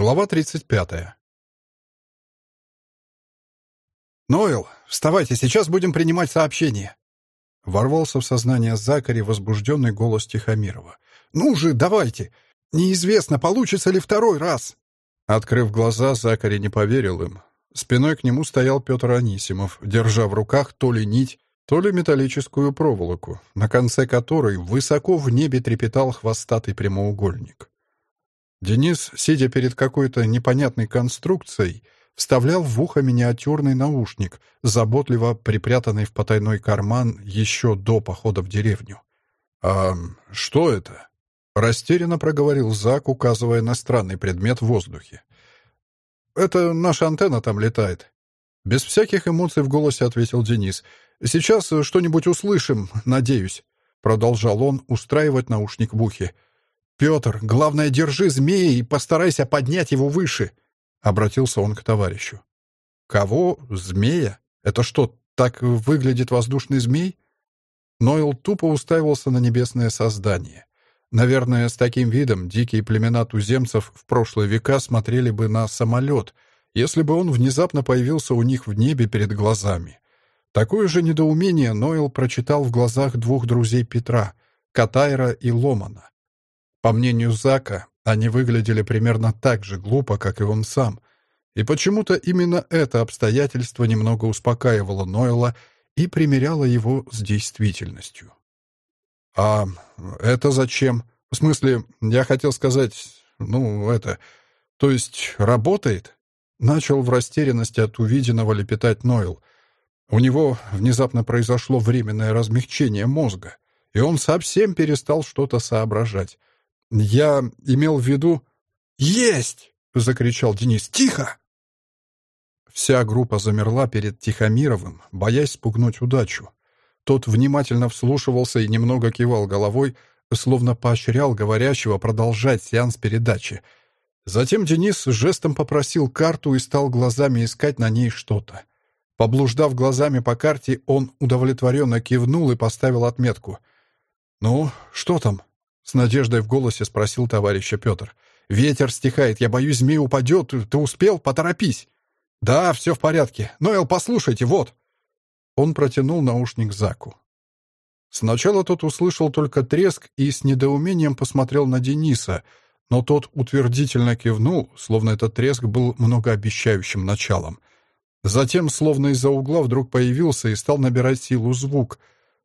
Глава 35. «Ноэл, вставайте, сейчас будем принимать сообщение!» Ворвался в сознание Закари возбужденный голос Тихомирова. «Ну же, давайте! Неизвестно, получится ли второй раз!» Открыв глаза, Закари не поверил им. Спиной к нему стоял Петр Анисимов, держа в руках то ли нить, то ли металлическую проволоку, на конце которой высоко в небе трепетал хвостатый прямоугольник. Денис, сидя перед какой-то непонятной конструкцией, вставлял в ухо миниатюрный наушник, заботливо припрятанный в потайной карман еще до похода в деревню. «А что это?» — растерянно проговорил Зак, указывая на странный предмет в воздухе. «Это наша антенна там летает». Без всяких эмоций в голосе ответил Денис. «Сейчас что-нибудь услышим, надеюсь», — продолжал он устраивать наушник в ухе. «Петр, главное, держи змея и постарайся поднять его выше», — обратился он к товарищу. «Кого? Змея? Это что, так выглядит воздушный змей?» Нойл тупо уставился на небесное создание. Наверное, с таким видом дикие племена туземцев в прошлые века смотрели бы на самолет, если бы он внезапно появился у них в небе перед глазами. Такое же недоумение Нойл прочитал в глазах двух друзей Петра, Катайра и Ломана. По мнению Зака, они выглядели примерно так же глупо, как и он сам. И почему-то именно это обстоятельство немного успокаивало Нойла и примеряло его с действительностью. «А это зачем? В смысле, я хотел сказать, ну, это... То есть работает?» Начал в растерянности от увиденного лепетать Нойл. У него внезапно произошло временное размягчение мозга, и он совсем перестал что-то соображать. «Я имел в виду...» «Есть!» — закричал Денис. «Тихо!» Вся группа замерла перед Тихомировым, боясь спугнуть удачу. Тот внимательно вслушивался и немного кивал головой, словно поощрял говорящего продолжать сеанс передачи. Затем Денис жестом попросил карту и стал глазами искать на ней что-то. Поблуждав глазами по карте, он удовлетворенно кивнул и поставил отметку. «Ну, что там?» С надеждой в голосе спросил товарища Петр. «Ветер стихает, я боюсь, змей упадет. Ты успел? Поторопись!» «Да, все в порядке. Ноэл, послушайте, вот!» Он протянул наушник Заку. Сначала тот услышал только треск и с недоумением посмотрел на Дениса, но тот утвердительно кивнул, словно этот треск был многообещающим началом. Затем, словно из-за угла, вдруг появился и стал набирать силу звук.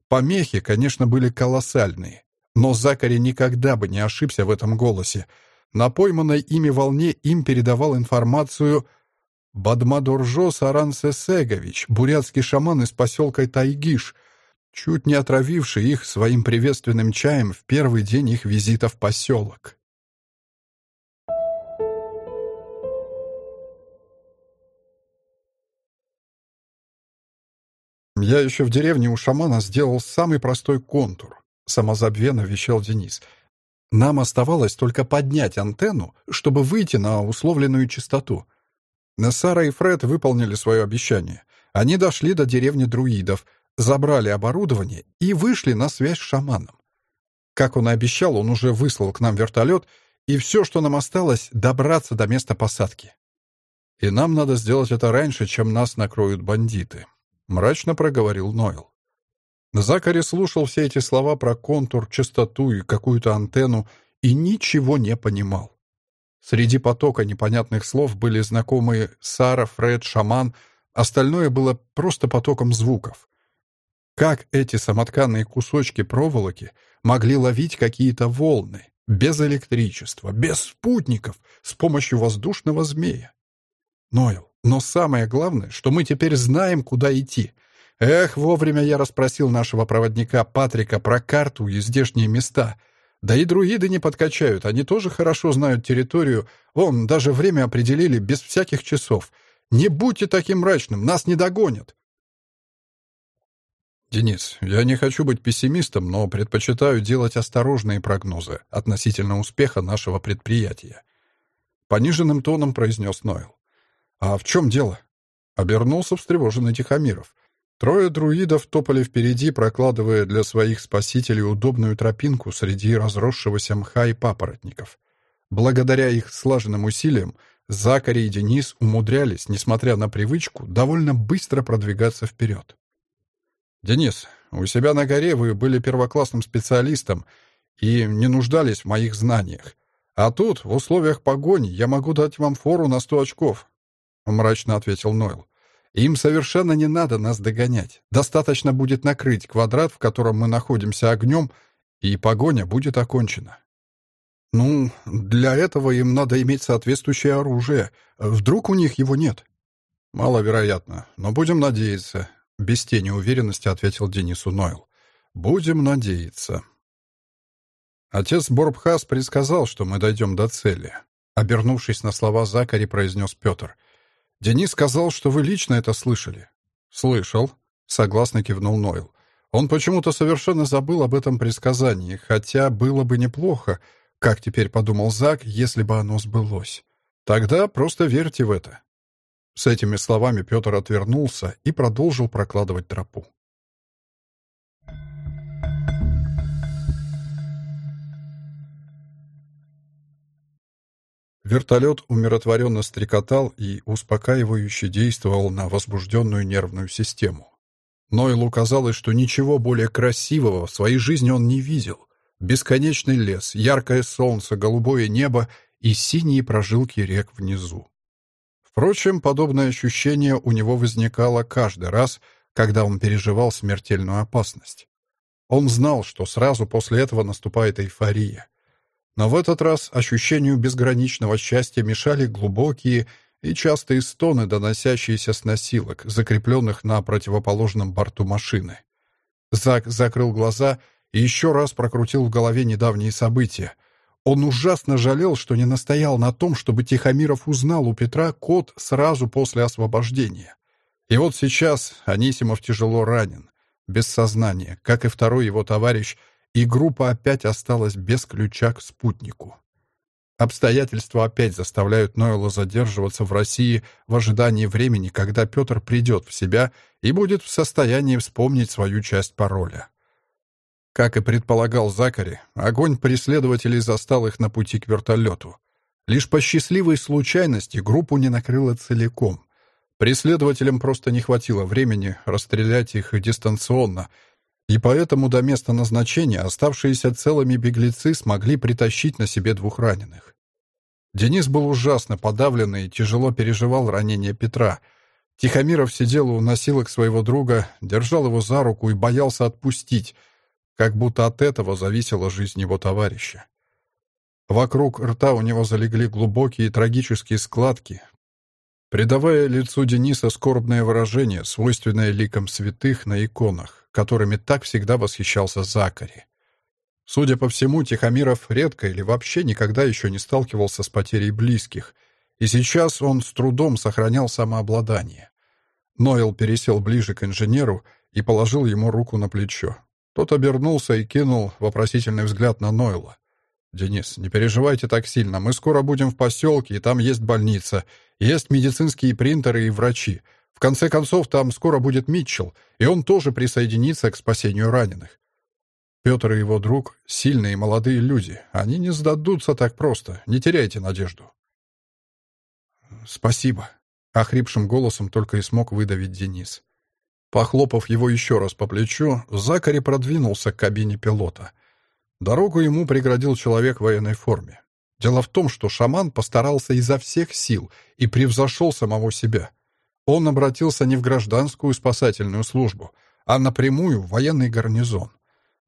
Помехи, конечно, были колоссальные. Но Закари никогда бы не ошибся в этом голосе. На пойманной ими волне им передавал информацию Бадмадуржо Сарансесегович, бурятский шаман из поселка Тайгиш, чуть не отравивший их своим приветственным чаем в первый день их визита в поселок. Я еще в деревне у шамана сделал самый простой контур. Самозабвенно вещал Денис. Нам оставалось только поднять антенну, чтобы выйти на условленную частоту. Сара и Фред выполнили свое обещание. Они дошли до деревни друидов, забрали оборудование и вышли на связь с шаманом. Как он и обещал, он уже выслал к нам вертолет, и все, что нам осталось, добраться до места посадки. И нам надо сделать это раньше, чем нас накроют бандиты, мрачно проговорил Нойл. Закари слушал все эти слова про контур, частоту и какую-то антенну и ничего не понимал. Среди потока непонятных слов были знакомые Сара, Фред, Шаман, остальное было просто потоком звуков. Как эти самотканные кусочки проволоки могли ловить какие-то волны, без электричества, без спутников, с помощью воздушного змея? Нойл, но самое главное, что мы теперь знаем, куда идти — Эх, вовремя я расспросил нашего проводника Патрика про карту и здешние места. Да и друиды не подкачают, они тоже хорошо знают территорию. Вон, даже время определили без всяких часов. Не будьте таким мрачным, нас не догонят. Денис, я не хочу быть пессимистом, но предпочитаю делать осторожные прогнозы относительно успеха нашего предприятия. Пониженным тоном произнес Нойл. А в чем дело? Обернулся встревоженный Тихомиров. Трое друидов топали впереди, прокладывая для своих спасителей удобную тропинку среди разросшегося мха и папоротников. Благодаря их слаженным усилиям Закари и Денис умудрялись, несмотря на привычку, довольно быстро продвигаться вперед. «Денис, у себя на горе вы были первоклассным специалистом и не нуждались в моих знаниях. А тут, в условиях погони, я могу дать вам фору на сто очков», — мрачно ответил Нойл. «Им совершенно не надо нас догонять. Достаточно будет накрыть квадрат, в котором мы находимся огнем, и погоня будет окончена». «Ну, для этого им надо иметь соответствующее оружие. Вдруг у них его нет?» «Маловероятно, но будем надеяться», — без тени уверенности ответил Денису Нойл. «Будем надеяться». Отец Борбхас предсказал, что мы дойдем до цели. Обернувшись на слова Закари, произнес Петр. «Денис сказал, что вы лично это слышали». «Слышал», — согласно кивнул Нойл. Он почему-то совершенно забыл об этом предсказании, хотя было бы неплохо, как теперь подумал Зак, если бы оно сбылось. Тогда просто верьте в это. С этими словами Петр отвернулся и продолжил прокладывать тропу. Вертолет умиротворенно стрекотал и успокаивающе действовал на возбужденную нервную систему. Нойлу казалось, что ничего более красивого в своей жизни он не видел. Бесконечный лес, яркое солнце, голубое небо и синие прожилки рек внизу. Впрочем, подобное ощущение у него возникало каждый раз, когда он переживал смертельную опасность. Он знал, что сразу после этого наступает эйфория. Но в этот раз ощущению безграничного счастья мешали глубокие и частые стоны, доносящиеся с носилок, закрепленных на противоположном борту машины. Зак закрыл глаза и еще раз прокрутил в голове недавние события. Он ужасно жалел, что не настоял на том, чтобы Тихомиров узнал у Петра код сразу после освобождения. И вот сейчас Анисимов тяжело ранен, без сознания, как и второй его товарищ, и группа опять осталась без ключа к спутнику. Обстоятельства опять заставляют Нойла задерживаться в России в ожидании времени, когда Петр придет в себя и будет в состоянии вспомнить свою часть пароля. Как и предполагал Закари, огонь преследователей застал их на пути к вертолету. Лишь по счастливой случайности группу не накрыло целиком. Преследователям просто не хватило времени расстрелять их дистанционно, и поэтому до места назначения оставшиеся целыми беглецы смогли притащить на себе двух раненых. Денис был ужасно подавлен и тяжело переживал ранение Петра. Тихомиров сидел у носилок своего друга, держал его за руку и боялся отпустить — как будто от этого зависела жизнь его товарища. Вокруг рта у него залегли глубокие трагические складки, придавая лицу Дениса скорбное выражение, свойственное ликам святых на иконах, которыми так всегда восхищался Закари. Судя по всему, Тихомиров редко или вообще никогда еще не сталкивался с потерей близких, и сейчас он с трудом сохранял самообладание. Нойл пересел ближе к инженеру и положил ему руку на плечо. Тот обернулся и кинул вопросительный взгляд на Нойла. «Денис, не переживайте так сильно. Мы скоро будем в поселке, и там есть больница, есть медицинские принтеры и врачи. В конце концов, там скоро будет Митчелл, и он тоже присоединится к спасению раненых. Петр и его друг — сильные молодые люди. Они не сдадутся так просто. Не теряйте надежду». «Спасибо», — охрипшим голосом только и смог выдавить Денис. Похлопав его еще раз по плечу, Закари продвинулся к кабине пилота. Дорогу ему преградил человек в военной форме. Дело в том, что шаман постарался изо всех сил и превзошел самого себя. Он обратился не в гражданскую спасательную службу, а напрямую в военный гарнизон.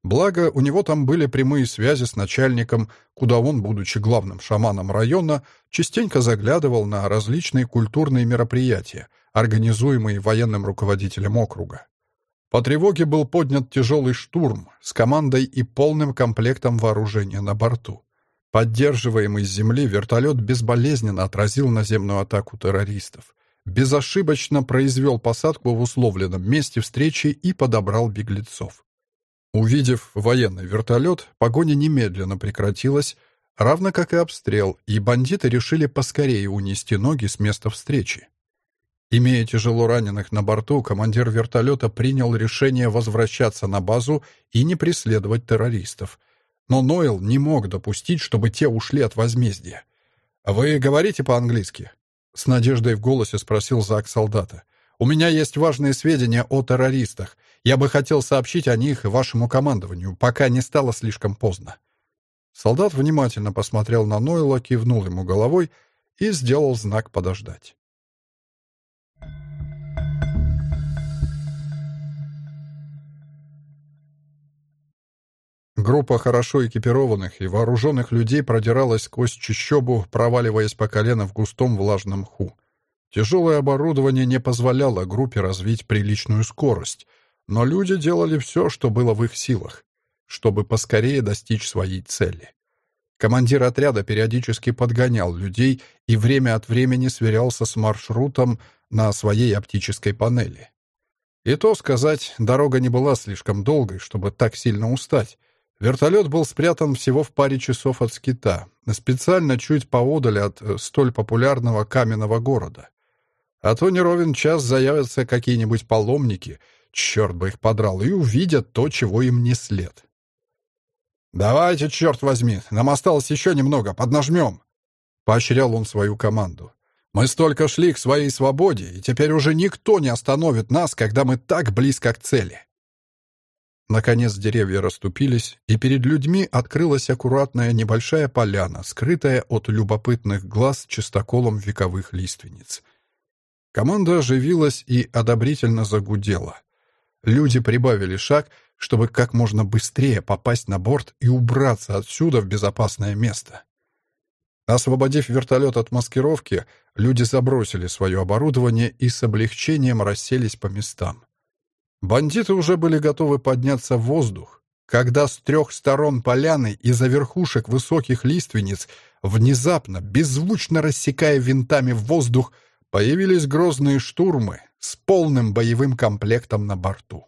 Благо, у него там были прямые связи с начальником, куда он, будучи главным шаманом района, частенько заглядывал на различные культурные мероприятия, организуемый военным руководителем округа. По тревоге был поднят тяжелый штурм с командой и полным комплектом вооружения на борту. Поддерживаемый с земли вертолет безболезненно отразил наземную атаку террористов, безошибочно произвел посадку в условленном месте встречи и подобрал беглецов. Увидев военный вертолет, погоня немедленно прекратилась, равно как и обстрел, и бандиты решили поскорее унести ноги с места встречи. Имея тяжело раненых на борту, командир вертолета принял решение возвращаться на базу и не преследовать террористов. но Нойл не мог допустить, чтобы те ушли от возмездия. «Вы говорите по-английски?» — с надеждой в голосе спросил Зак солдата. «У меня есть важные сведения о террористах. Я бы хотел сообщить о них вашему командованию, пока не стало слишком поздно». Солдат внимательно посмотрел на Нойла, кивнул ему головой и сделал знак подождать. Группа хорошо экипированных и вооруженных людей продиралась сквозь чащобу, проваливаясь по колено в густом влажном мху. Тяжелое оборудование не позволяло группе развить приличную скорость, но люди делали все, что было в их силах, чтобы поскорее достичь своей цели. Командир отряда периодически подгонял людей и время от времени сверялся с маршрутом на своей оптической панели. И то сказать, дорога не была слишком долгой, чтобы так сильно устать, Вертолет был спрятан всего в паре часов от скита, специально чуть поодаль от э, столь популярного каменного города. А то не ровен час заявятся какие-нибудь паломники, черт бы их подрал, и увидят то, чего им не след. «Давайте, черт возьми, нам осталось еще немного, поднажмем!» Поощрял он свою команду. «Мы столько шли к своей свободе, и теперь уже никто не остановит нас, когда мы так близко к цели!» Наконец деревья расступились, и перед людьми открылась аккуратная небольшая поляна, скрытая от любопытных глаз чистоколом вековых лиственниц. Команда оживилась и одобрительно загудела. Люди прибавили шаг, чтобы как можно быстрее попасть на борт и убраться отсюда в безопасное место. Освободив вертолет от маскировки, люди забросили свое оборудование и с облегчением расселись по местам. Бандиты уже были готовы подняться в воздух, когда с трех сторон поляны из-за верхушек высоких лиственниц, внезапно, беззвучно рассекая винтами в воздух, появились грозные штурмы с полным боевым комплектом на борту.